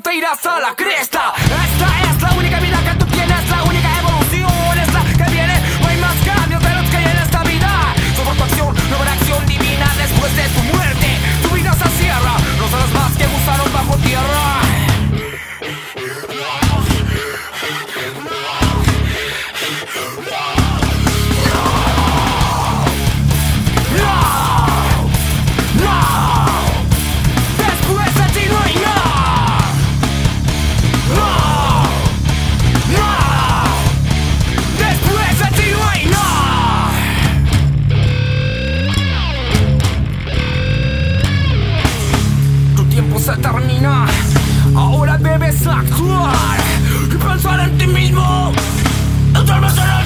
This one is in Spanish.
te irás a la cresta. Esta es la única vida que tú tienes, la única evolución es la que viene. No hay más cambios de los que hay en esta vida. Sobre tu acción, no habrá acción divina después de tu muerte. Tu vida se cierra, no serás más que gusanos bajo tierra. se termina. Ahora debes actuar y pensar en ti mismo. Duermes en